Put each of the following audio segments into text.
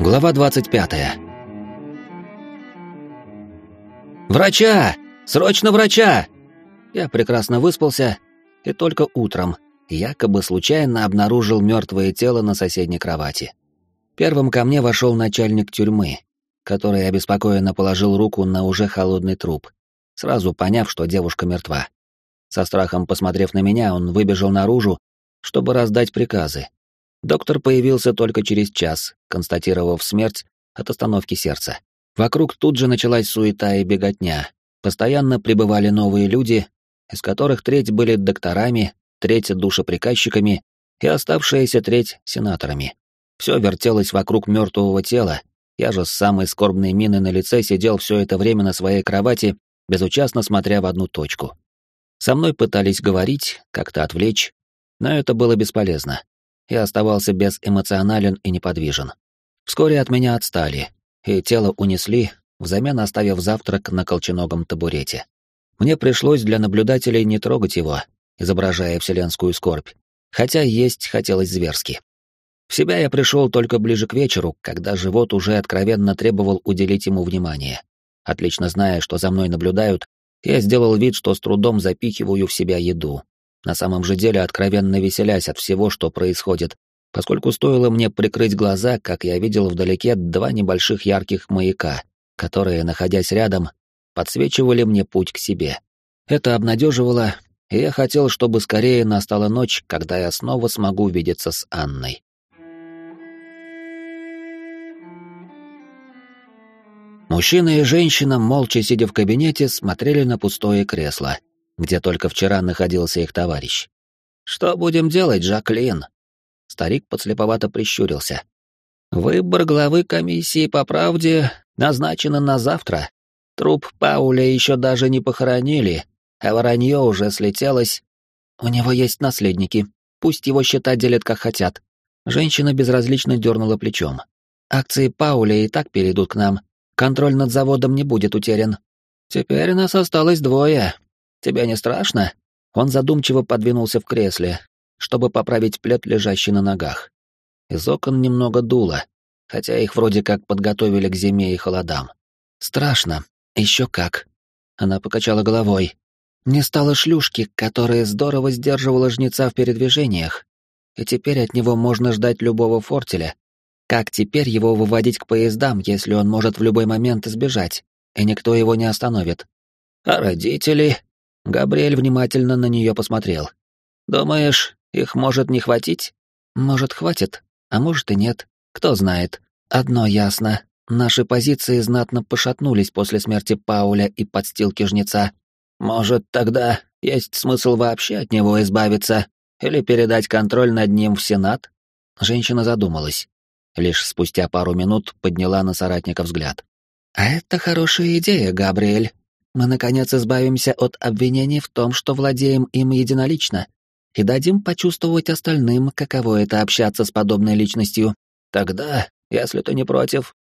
Глава 25. «Врача! Срочно врача!» Я прекрасно выспался, и только утром якобы случайно обнаружил мертвое тело на соседней кровати. Первым ко мне вошел начальник тюрьмы, который обеспокоенно положил руку на уже холодный труп, сразу поняв, что девушка мертва. Со страхом посмотрев на меня, он выбежал наружу, чтобы раздать приказы. Доктор появился только через час, констатировав смерть от остановки сердца. Вокруг тут же началась суета и беготня. Постоянно прибывали новые люди, из которых треть были докторами, треть душеприказчиками и оставшаяся треть сенаторами. Все вертелось вокруг мертвого тела, я же с самой скорбной миной на лице сидел все это время на своей кровати, безучастно смотря в одну точку. Со мной пытались говорить, как-то отвлечь, но это было бесполезно. Я оставался безэмоционален и неподвижен. Вскоре от меня отстали, и тело унесли, взамен оставив завтрак на колченогом табурете. Мне пришлось для наблюдателей не трогать его, изображая вселенскую скорбь, хотя есть хотелось зверски. В себя я пришел только ближе к вечеру, когда живот уже откровенно требовал уделить ему внимание. Отлично зная, что за мной наблюдают, я сделал вид, что с трудом запихиваю в себя еду. На самом же деле откровенно веселясь от всего, что происходит, поскольку стоило мне прикрыть глаза, как я видел вдалеке два небольших ярких маяка, которые, находясь рядом, подсвечивали мне путь к себе. Это обнадеживало, и я хотел, чтобы скорее настала ночь, когда я снова смогу увидеться с Анной. Мужчина и женщина, молча сидя в кабинете, смотрели на пустое кресло, где только вчера находился их товарищ. «Что будем делать, Жаклин?» Старик подслеповато прищурился. «Выбор главы комиссии по правде назначен на завтра. Труп Пауля еще даже не похоронили, а воронье уже слетелось. У него есть наследники, пусть его счета делят как хотят». Женщина безразлично дернула плечом. «Акции Пауля и так перейдут к нам. Контроль над заводом не будет утерян. Теперь нас осталось двое. Тебе не страшно?» Он задумчиво подвинулся в кресле, чтобы поправить плед, лежащий на ногах. Из окон немного дуло, хотя их вроде как подготовили к зиме и холодам. «Страшно. Еще как». Она покачала головой. «Не стало шлюшки, которая здорово сдерживала жнеца в передвижениях, и теперь от него можно ждать любого фортеля. Как теперь его выводить к поездам, если он может в любой момент сбежать, и никто его не остановит? А родители? Габриэль внимательно на нее посмотрел. Думаешь, их может не хватить? Может, хватит, а может и нет. Кто знает. Одно ясно. Наши позиции знатно пошатнулись после смерти Пауля и подстилки жнеца. Может, тогда есть смысл вообще от него избавиться или передать контроль над ним в Сенат? Женщина задумалась. Лишь спустя пару минут подняла на соратника взгляд. «А это хорошая идея, Габриэль. Мы, наконец, избавимся от обвинений в том, что владеем им единолично и дадим почувствовать остальным, каково это общаться с подобной личностью. Тогда, если ты не против,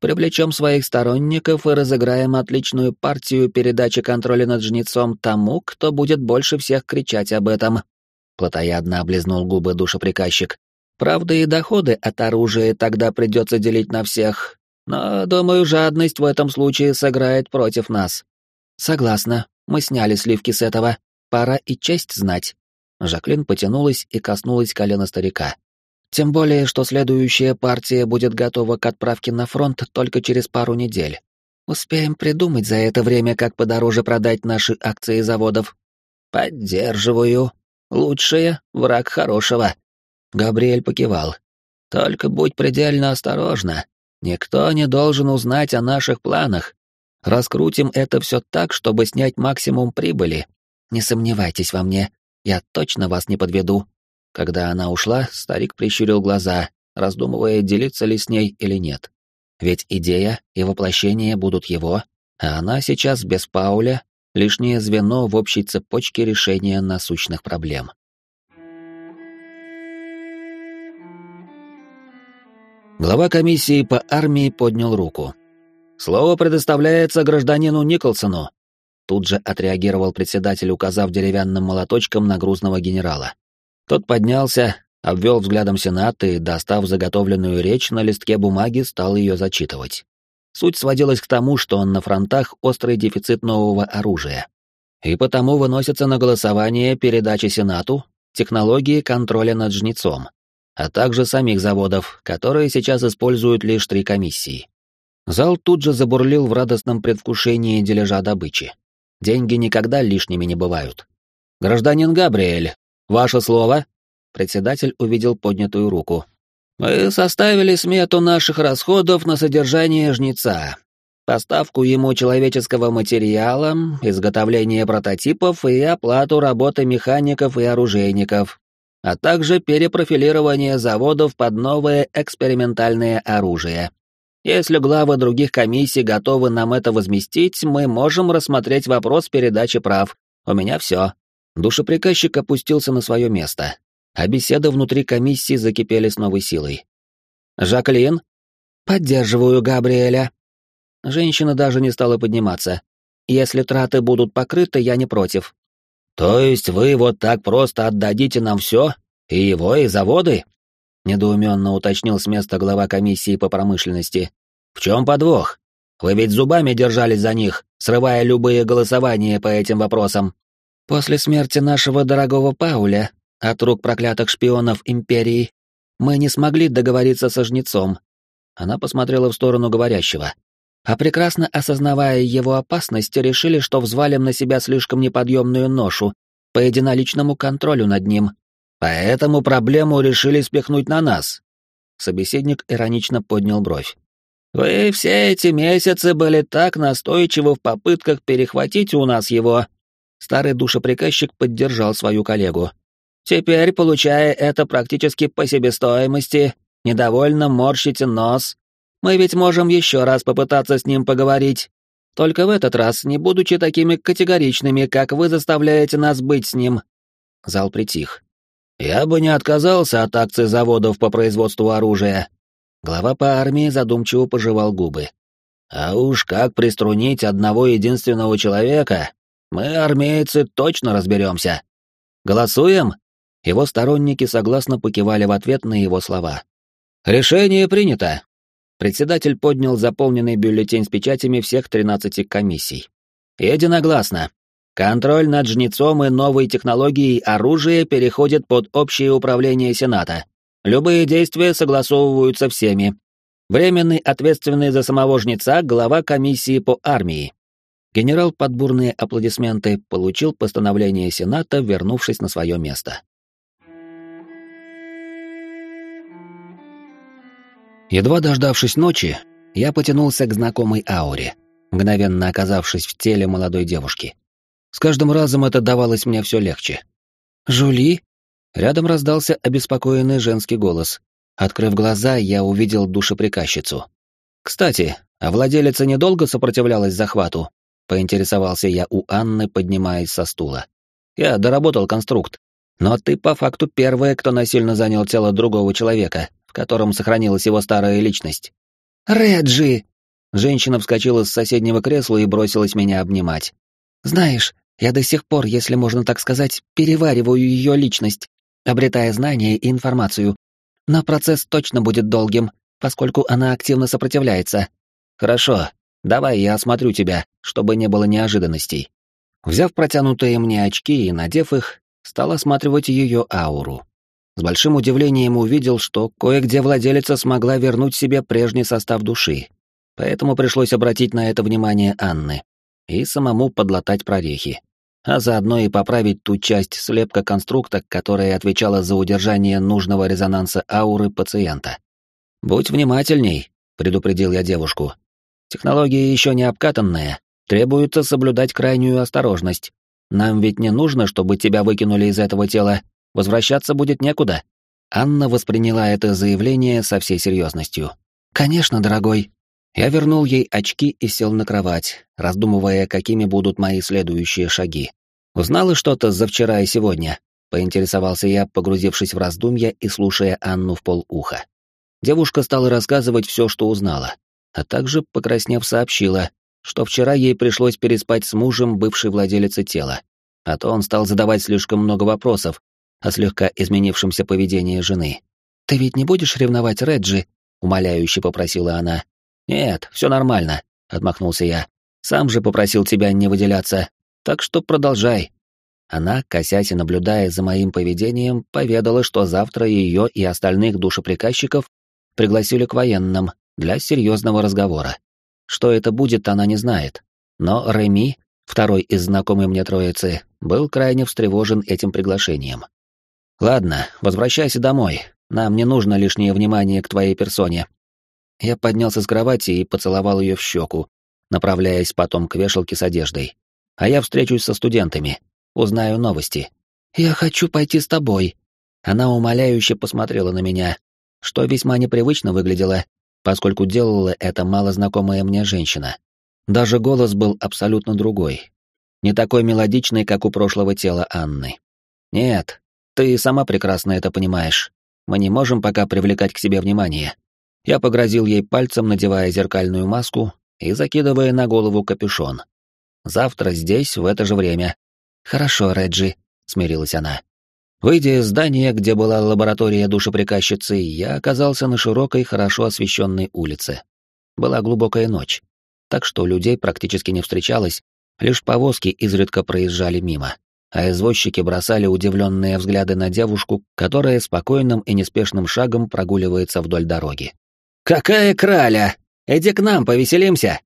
привлечем своих сторонников и разыграем отличную партию передачи контроля над жнецом тому, кто будет больше всех кричать об этом. Платоядно облизнул губы душеприказчик. Правда, и доходы от оружия тогда придется делить на всех, но, думаю, жадность в этом случае сыграет против нас. Согласна, мы сняли сливки с этого. Пора и честь знать. Жаклин потянулась и коснулась колена старика. Тем более, что следующая партия будет готова к отправке на фронт только через пару недель. Успеем придумать за это время, как подороже продать наши акции заводов. Поддерживаю. Лучшее — враг хорошего. Габриэль покивал. Только будь предельно осторожна. Никто не должен узнать о наших планах. Раскрутим это все так, чтобы снять максимум прибыли. Не сомневайтесь во мне, я точно вас не подведу». Когда она ушла, старик прищурил глаза, раздумывая, делиться ли с ней или нет. Ведь идея и воплощение будут его, а она сейчас без Пауля — лишнее звено в общей цепочке решения насущных проблем. Глава комиссии по армии поднял руку. «Слово предоставляется гражданину Николсону», Тут же отреагировал председатель, указав деревянным молоточком на грузного генерала. Тот поднялся, обвел взглядом Сенат и, достав заготовленную речь на листке бумаги, стал ее зачитывать. Суть сводилась к тому, что на фронтах острый дефицит нового оружия. И потому выносится на голосование передачи Сенату технологии контроля над жнецом, а также самих заводов, которые сейчас используют лишь три комиссии. Зал тут же забурлил в радостном предвкушении дележа добычи. Деньги никогда лишними не бывают. «Гражданин Габриэль, ваше слово?» Председатель увидел поднятую руку. «Мы составили смету наших расходов на содержание жнеца, поставку ему человеческого материала, изготовление прототипов и оплату работы механиков и оружейников, а также перепрофилирование заводов под новое экспериментальное оружие. Если главы других комиссий готовы нам это возместить, мы можем рассмотреть вопрос передачи прав. У меня все. Душеприказчик опустился на свое место, а беседы внутри комиссии закипели с новой силой. «Жаклин?» «Поддерживаю Габриэля». Женщина даже не стала подниматься. «Если траты будут покрыты, я не против». «То есть вы вот так просто отдадите нам все? И его, и заводы?» Недоуменно уточнил с места глава комиссии по промышленности. «В чем подвох? Вы ведь зубами держались за них, срывая любые голосования по этим вопросам». «После смерти нашего дорогого Пауля от рук проклятых шпионов Империи, мы не смогли договориться со жнецом. Она посмотрела в сторону говорящего. А прекрасно осознавая его опасность, решили, что взвалим на себя слишком неподъемную ношу по единоличному контролю над ним. Поэтому проблему решили спихнуть на нас. Собеседник иронично поднял бровь. Вы все эти месяцы были так настойчивы в попытках перехватить у нас его. Старый душеприказчик поддержал свою коллегу. Теперь, получая это практически по себестоимости, недовольно морщите нос. Мы ведь можем еще раз попытаться с ним поговорить. Только в этот раз, не будучи такими категоричными, как вы заставляете нас быть с ним. Зал притих. Я бы не отказался от акций заводов по производству оружия. Глава по армии задумчиво пожевал губы. А уж как приструнить одного единственного человека, мы, армейцы, точно разберемся. Голосуем? Его сторонники согласно покивали в ответ на его слова. «Решение принято!» Председатель поднял заполненный бюллетень с печатями всех 13 комиссий. «Единогласно. Контроль над жнецом и новой технологией оружия переходит под общее управление Сената. Любые действия согласовываются всеми. Временный ответственный за самого жнеца глава комиссии по армии. Генерал под бурные аплодисменты получил постановление Сената, вернувшись на свое место. Едва дождавшись ночи, я потянулся к знакомой ауре, мгновенно оказавшись в теле молодой девушки. С каждым разом это давалось мне все легче. «Жули?» Рядом раздался обеспокоенный женский голос. Открыв глаза, я увидел душеприказчицу. «Кстати, а владелица недолго сопротивлялась захвату?» — поинтересовался я у Анны, поднимаясь со стула. «Я доработал конструкт, но ты по факту первая, кто насильно занял тело другого человека, в котором сохранилась его старая личность. «Реджи!» Женщина вскочила с соседнего кресла и бросилась меня обнимать. «Знаешь, я до сих пор, если можно так сказать, перевариваю ее личность, обретая знания и информацию. Но процесс точно будет долгим, поскольку она активно сопротивляется. Хорошо, давай я осмотрю тебя, чтобы не было неожиданностей». Взяв протянутые мне очки и надев их, стал осматривать ее ауру. С большим удивлением увидел, что кое-где владелица смогла вернуть себе прежний состав души. Поэтому пришлось обратить на это внимание Анны и самому подлатать прорехи, а заодно и поправить ту часть слепка конструкта, которая отвечала за удержание нужного резонанса ауры пациента. «Будь внимательней», — предупредил я девушку. «Технология еще не обкатанная, требуется соблюдать крайнюю осторожность. Нам ведь не нужно, чтобы тебя выкинули из этого тела Возвращаться будет некуда. Анна восприняла это заявление со всей серьезностью. «Конечно, дорогой». Я вернул ей очки и сел на кровать, раздумывая, какими будут мои следующие шаги. «Узнала что-то за вчера и сегодня?» — поинтересовался я, погрузившись в раздумья и слушая Анну в полуха. Девушка стала рассказывать все, что узнала, а также, покраснев, сообщила, что вчера ей пришлось переспать с мужем бывшей владелицы тела, а то он стал задавать слишком много вопросов, о слегка изменившемся поведении жены. «Ты ведь не будешь ревновать Реджи?» — умоляюще попросила она. «Нет, все нормально», — отмахнулся я. «Сам же попросил тебя не выделяться, так что продолжай». Она, косясь и наблюдая за моим поведением, поведала, что завтра ее и остальных душеприказчиков пригласили к военным для серьезного разговора. Что это будет, она не знает. Но Реми, второй из знакомой мне троицы, был крайне встревожен этим приглашением. «Ладно, возвращайся домой. Нам не нужно лишнее внимание к твоей персоне». Я поднялся с кровати и поцеловал ее в щеку, направляясь потом к вешалке с одеждой. А я встречусь со студентами, узнаю новости. «Я хочу пойти с тобой». Она умоляюще посмотрела на меня, что весьма непривычно выглядело, поскольку делала это малознакомая мне женщина. Даже голос был абсолютно другой. Не такой мелодичный, как у прошлого тела Анны. «Нет, ты сама прекрасно это понимаешь. Мы не можем пока привлекать к себе внимание». Я погрозил ей пальцем, надевая зеркальную маску и закидывая на голову капюшон. «Завтра здесь, в это же время». «Хорошо, Реджи», — смирилась она. Выйдя из здания, где была лаборатория душеприказчицы, я оказался на широкой, хорошо освещенной улице. Была глубокая ночь, так что людей практически не встречалось, лишь повозки изредка проезжали мимо, а извозчики бросали удивленные взгляды на девушку, которая спокойным и неспешным шагом прогуливается вдоль дороги. «Какая краля! Иди к нам, повеселимся!»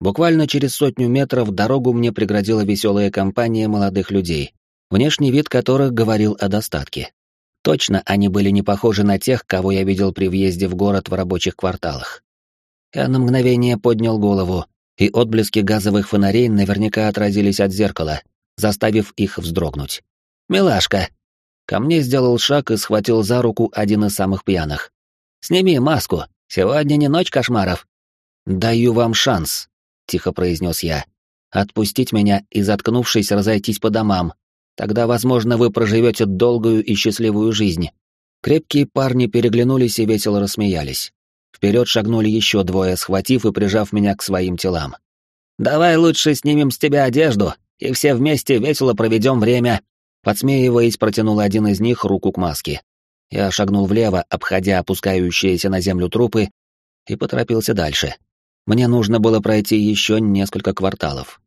Буквально через сотню метров дорогу мне преградила веселая компания молодых людей, внешний вид которых говорил о достатке. Точно они были не похожи на тех, кого я видел при въезде в город в рабочих кварталах. Я на мгновение поднял голову, и отблески газовых фонарей наверняка отразились от зеркала, заставив их вздрогнуть. «Милашка!» Ко мне сделал шаг и схватил за руку один из самых пьяных. «Сними маску, сегодня не ночь кошмаров». «Даю вам шанс», — тихо произнес я. «Отпустить меня и, заткнувшись, разойтись по домам, Тогда, возможно, вы проживете долгую и счастливую жизнь. Крепкие парни переглянулись и весело рассмеялись. Вперед шагнули еще двое, схватив и прижав меня к своим телам. «Давай лучше снимем с тебя одежду, и все вместе весело проведем время», подсмеиваясь, протянул один из них руку к маске. Я шагнул влево, обходя опускающиеся на землю трупы, и поторопился дальше. Мне нужно было пройти еще несколько кварталов.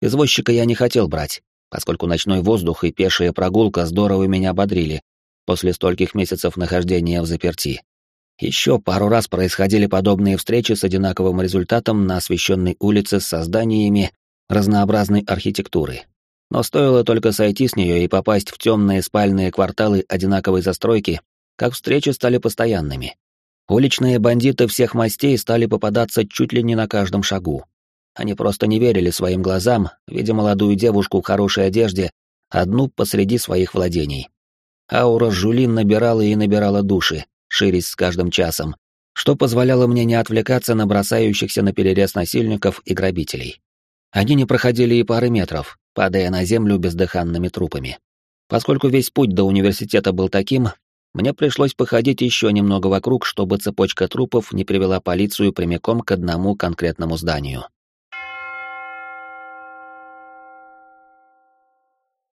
Извозчика я не хотел брать, поскольку ночной воздух и пешая прогулка здорово меня бодрили после стольких месяцев нахождения в заперти. Еще пару раз происходили подобные встречи с одинаковым результатом на освещенной улице с созданиями разнообразной архитектуры. Но стоило только сойти с нее и попасть в темные спальные кварталы одинаковой застройки, как встречи стали постоянными. Уличные бандиты всех мастей стали попадаться чуть ли не на каждом шагу. Они просто не верили своим глазам, видя молодую девушку в хорошей одежде, одну посреди своих владений. Аура Жулин набирала и набирала души, ширясь с каждым часом, что позволяло мне не отвлекаться на бросающихся на перерез насильников и грабителей. Они не проходили и пары метров, падая на землю бездыханными трупами. Поскольку весь путь до университета был таким, мне пришлось походить еще немного вокруг, чтобы цепочка трупов не привела полицию прямиком к одному конкретному зданию.